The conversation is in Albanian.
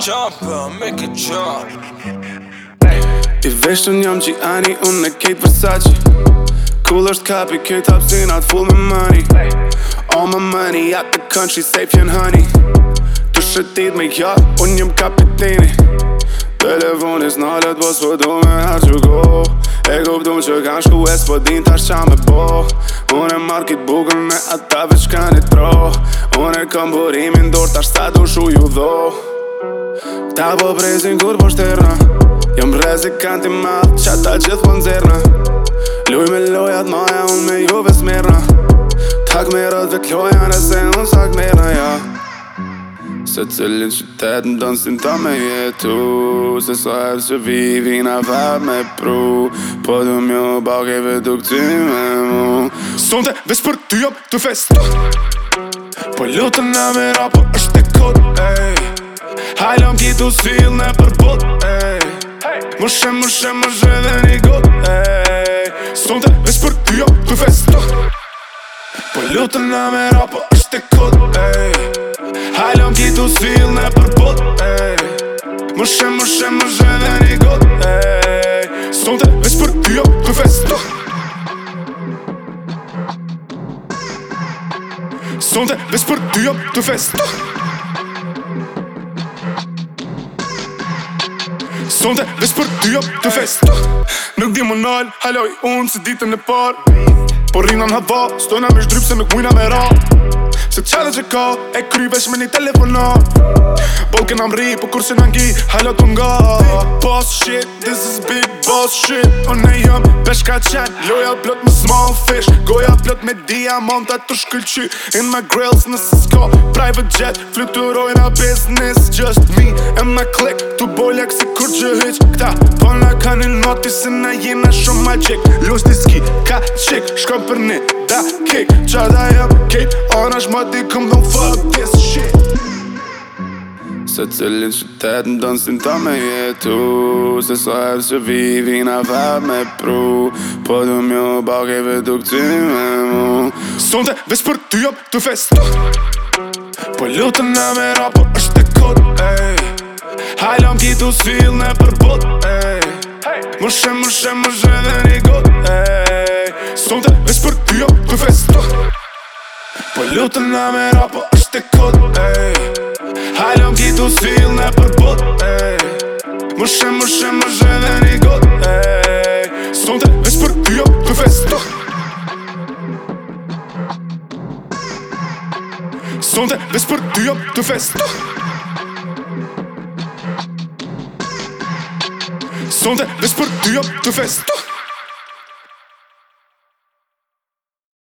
Chopper, make it chop I vesh të njëm që ani unë në Kate Versace Cool është kapi, can't top scene, I'd me money All my money out the country, safe and honey Të shëtit me kjo, unë njëm kapitini Telefonis në lëtë bësë për po me nga që go E ku pëdum që kanë shku e s'po din të ashtë qa me bo Unë e marrë kitë bukën me ata veç kanë i tro Unë e këmë burimin dorë ta ashtë du shu ju dho Ta po prezin kur po shterna Jëm rezikant i madhë që ata gjithë po nëzirna Luj me lojat maja unë me juve smirna Tak me rëtë ve loja në se unë sak mirna ja Se cilin qytet në donë si në me jetu Se sa e që vivi në vab me pru Po du mjo bagi vedu këti me mu Sonte veç për ty jop të festu Po lutën në po është e kod, ej Hajlom ki tu s'fil në përbot Më shem, më shem, më shem dhe një got Sëmë të vesh për ty jo të festot Po lutë në me ra, po është e kot Hajlom ki tu s'fil në përbot Më shem, më shem, më shem dhe një got Sëmë të vesh për ty jo të festot Sonte, vesh për ty jam të festoh sonte Vec për ty jop të fest Nuk di më nëll, haloj unë si ditën e par Por rinan në hava, stojna me shdryp se me kujna me ra Se të qarë që ka, e kry vesh me një telefono Bolke kënë mri, po kur se në ngi, halë të nga Big boss shit, this is big boss shit Unë e jëm, pesh ka qen, loja plot me small fish Goja plot me diamanta të shkëllqy In my grills në sësko, private jet Flukturojnë a business, just me And my click, të bolja kësi kur gjë hëq Këta, po kanë në noti se na jena në shumë qek Lus në ski, ka qek, Shkom për në da kek Qa da jam kek, ona është këm dhëm fuck this shit Se cilin që të të në donë të me jetu Se së herë që vivi në vab me pru Po du mjë bëgjë vë du këtë me mu Sonde vës për të jopë të festu Po lutën në me rapo është të kod Hajlam ki të sfil në për bot Më shem, më shem, më shem dhe një god Ej, sonte veç për ty jam jo, të festo Po lutë në me rapo është e kod Ej, hajlëm gjitu s'fil në për Ej, më shem, më shem, më shem dhe një god Ej, sonte veç për ty jam jo, të festo Sonte veç për ty jam jo, të festo Som sånn, det hvis på du jobb, du fest.